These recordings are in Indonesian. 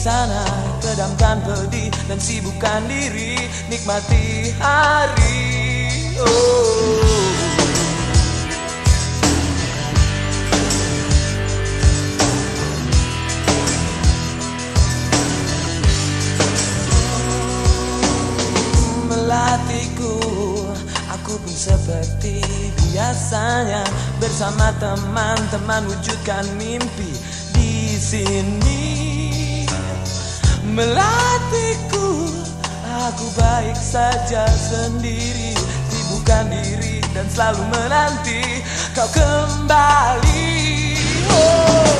sana Kedamkan pedih dan sibukkan diri Nikmati hari. Oh. Melatiku Aku pun seperti biasanya Bersama teman-teman wujudkan mimpi di sini melatihku Aku baik saja sendiri Sibukkan diri dan selalu menanti Kau kembali. Oh.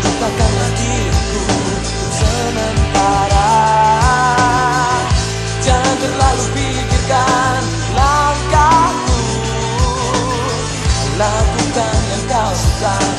Lupakanlah diriku untuk Jangan terlalu pikirkan langkahku. Lakukan yang kau suka.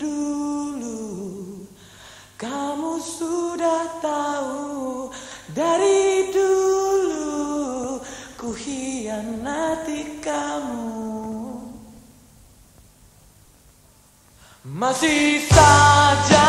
dulu. Kamu sudah tahu dari dulu ku hianati kamu. Masih saja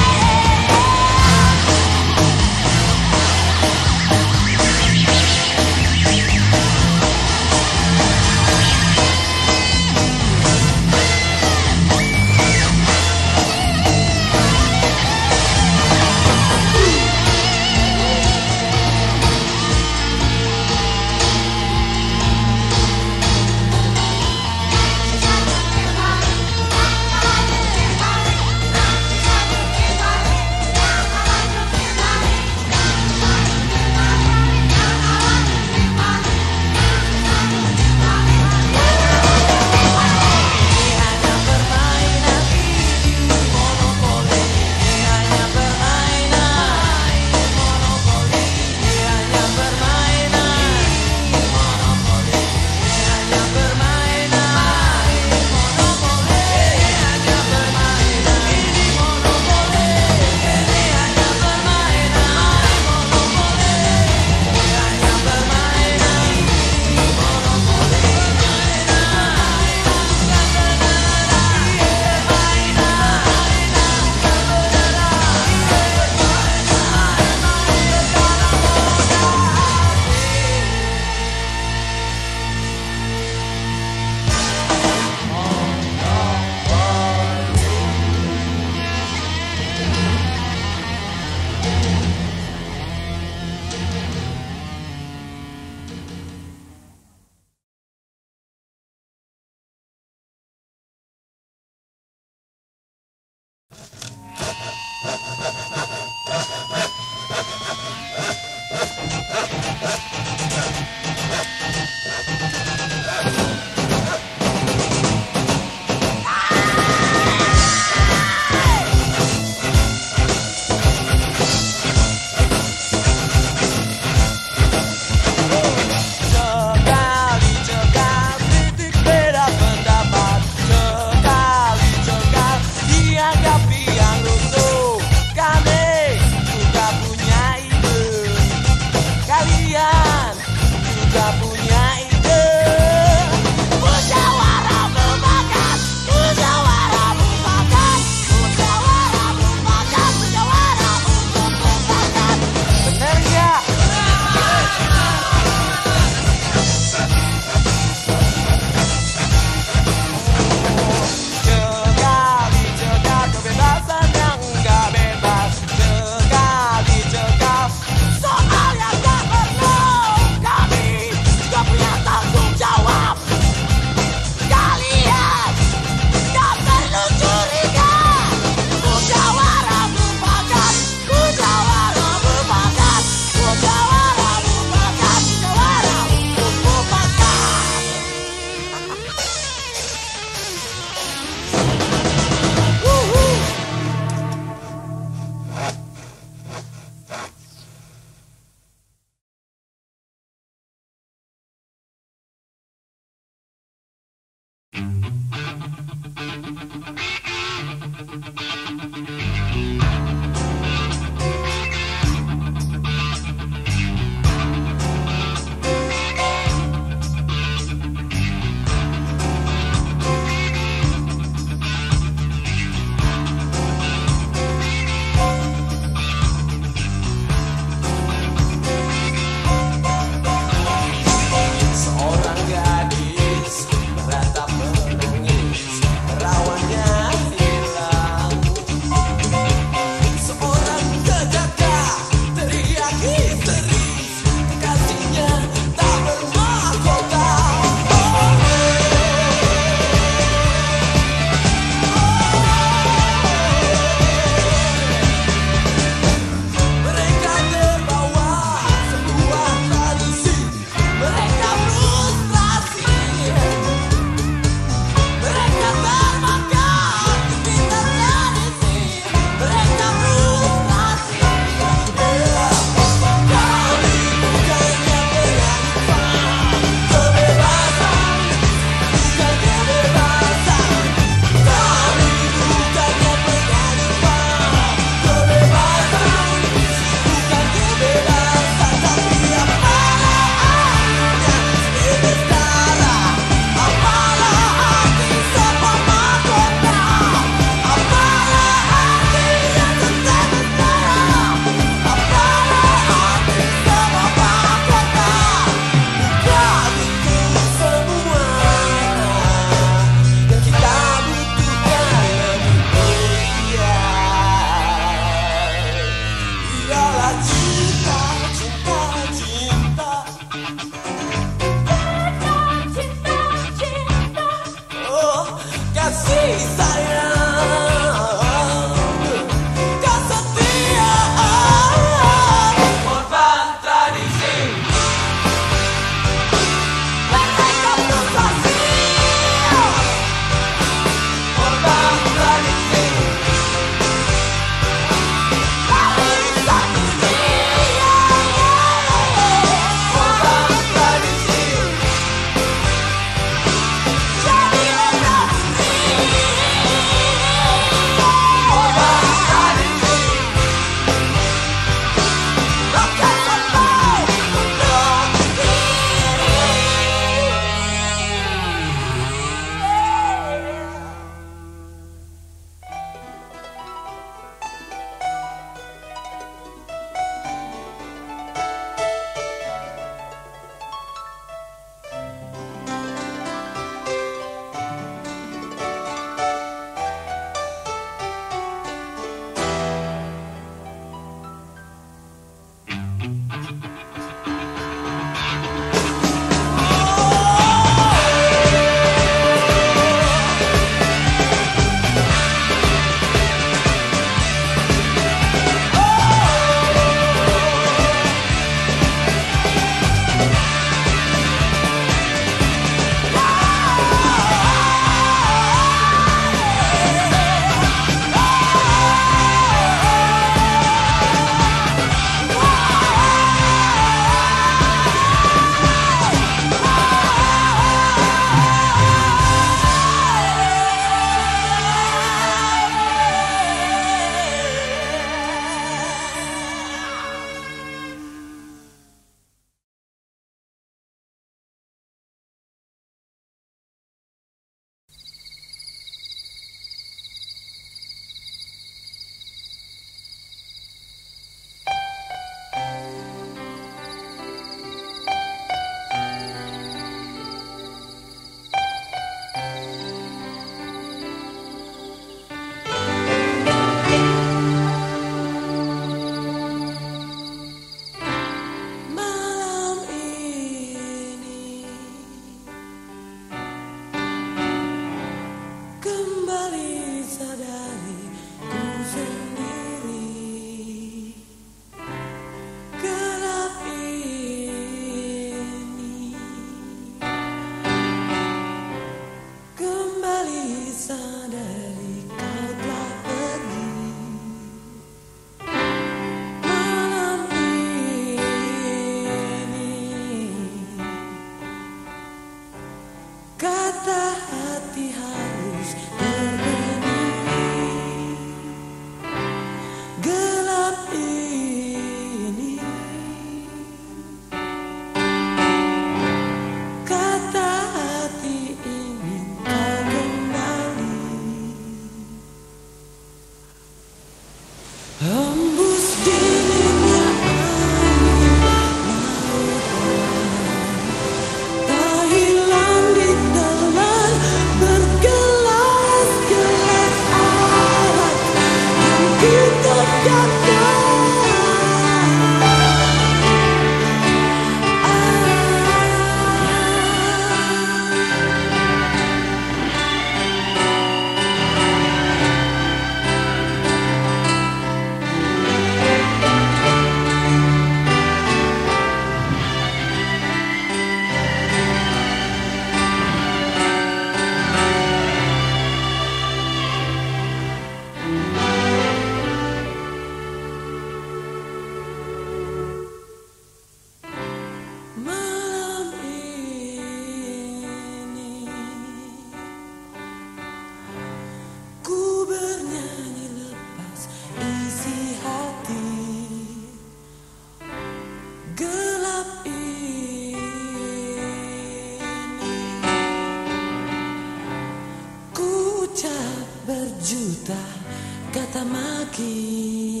Di tepi pantai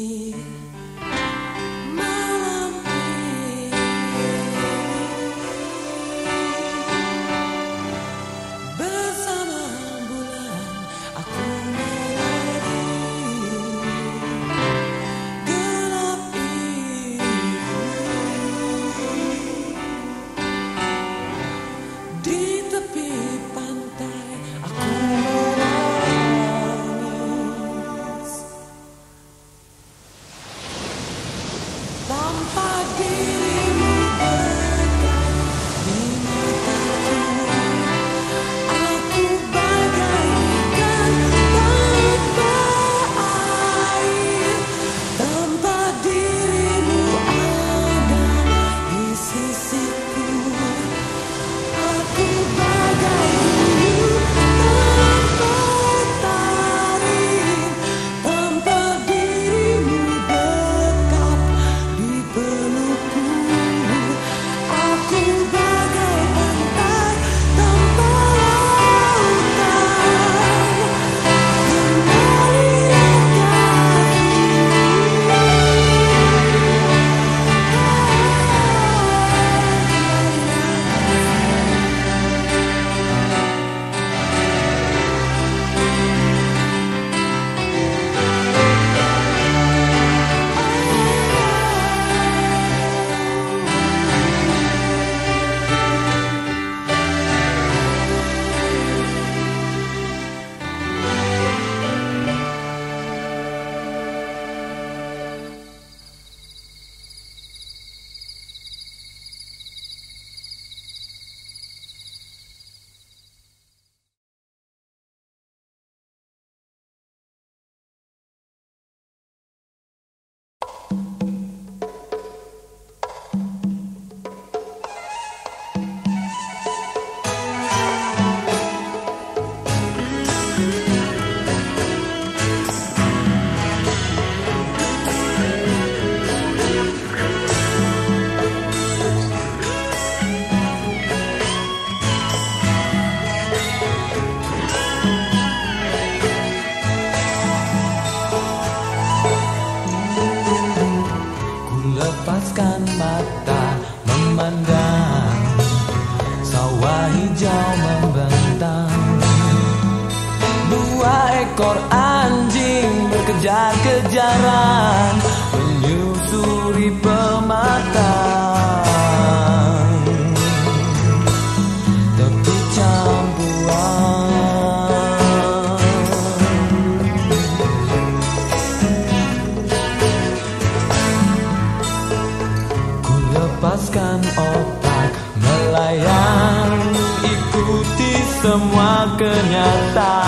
kenyataan